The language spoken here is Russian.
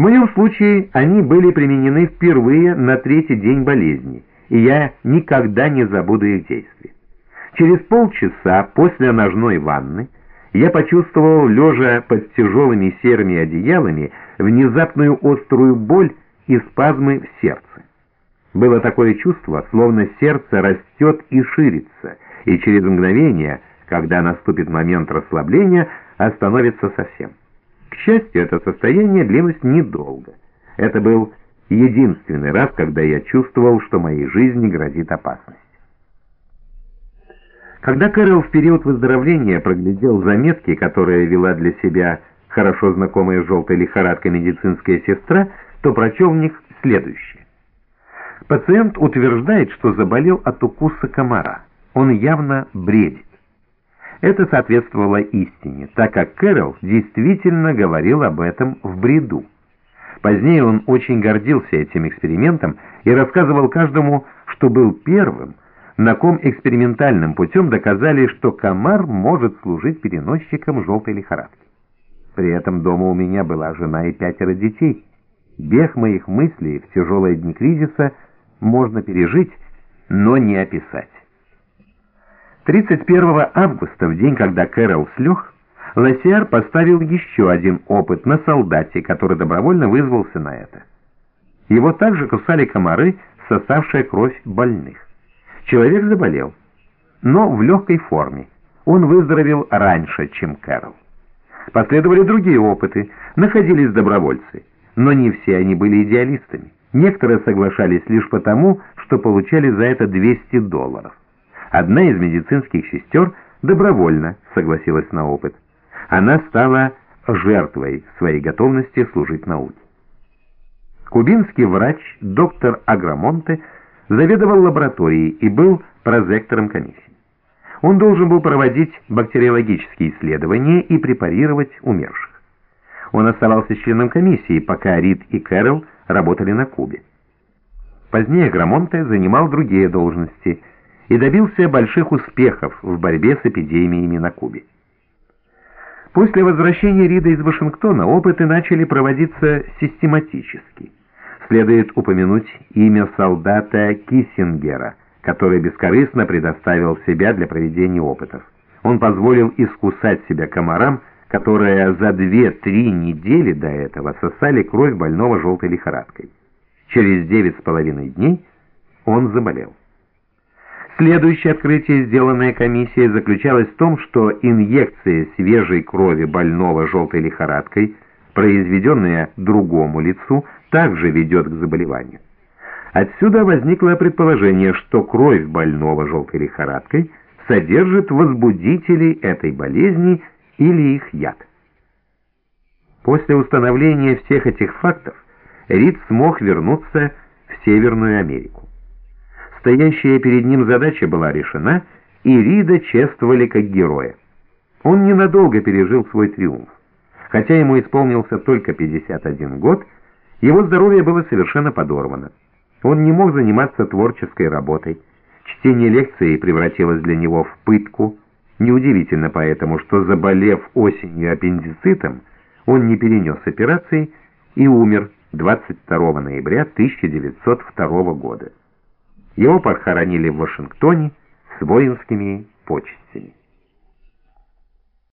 В моем случае они были применены впервые на третий день болезни, и я никогда не забуду их действия. Через полчаса после ножной ванны я почувствовал, лежа под тяжелыми серыми одеялами, внезапную острую боль и спазмы в сердце. Было такое чувство, словно сердце растет и ширится, и через мгновение, когда наступит момент расслабления, остановится совсем. Счастью, это состояние длилось недолго. Это был единственный раз, когда я чувствовал, что моей жизни грозит опасность. Когда Кэрол в период выздоровления проглядел заметки, которые вела для себя хорошо знакомая желтой лихорадкой медицинская сестра, то прочел в них следующее. Пациент утверждает, что заболел от укуса комара. Он явно бредит. Это соответствовало истине, так как Кэрол действительно говорил об этом в бреду. Позднее он очень гордился этим экспериментом и рассказывал каждому, что был первым, на ком экспериментальным путем доказали, что комар может служить переносчиком желтой лихорадки. При этом дома у меня была жена и пятеро детей. Бег моих мыслей в тяжелые дни кризиса можно пережить, но не описать. 31 августа, в день, когда Кэрол слег, Лассиар поставил еще один опыт на солдате, который добровольно вызвался на это. Его также кусали комары, сосавшие кровь больных. Человек заболел, но в легкой форме. Он выздоровел раньше, чем Кэрол. Последовали другие опыты, находились добровольцы, но не все они были идеалистами. Некоторые соглашались лишь потому, что получали за это 200 долларов. Одна из медицинских сестер добровольно согласилась на опыт. Она стала жертвой своей готовности служить науке. Кубинский врач доктор Аграмонте заведовал лабораторией и был прозектором комиссии. Он должен был проводить бактериологические исследования и препарировать умерших. Он оставался членом комиссии, пока Рид и Кэрол работали на Кубе. Позднее Грамонте занимал другие должности – и добился больших успехов в борьбе с эпидемиями на Кубе. После возвращения Рида из Вашингтона опыты начали проводиться систематически. Следует упомянуть имя солдата Киссингера, который бескорыстно предоставил себя для проведения опытов. Он позволил искусать себя комарам, которые за 2-3 недели до этого сосали кровь больного желтой лихорадкой. Через 9,5 дней он заболел. Следующее открытие, сделанное комиссией, заключалось в том, что инъекция свежей крови больного желтой лихорадкой, произведенная другому лицу, также ведет к заболеванию. Отсюда возникло предположение, что кровь больного желтой лихорадкой содержит возбудители этой болезни или их яд. После установления всех этих фактов Рид смог вернуться в Северную Америку. Стоящая перед ним задача была решена, и Рида чествовали как героя. Он ненадолго пережил свой триумф. Хотя ему исполнился только 51 год, его здоровье было совершенно подорвано. Он не мог заниматься творческой работой. Чтение лекций превратилось для него в пытку. Неудивительно поэтому, что заболев осенью аппендицитом, он не перенес операции и умер 22 ноября 1902 года. Его похоронили в Вашингтоне с воинскими почестями.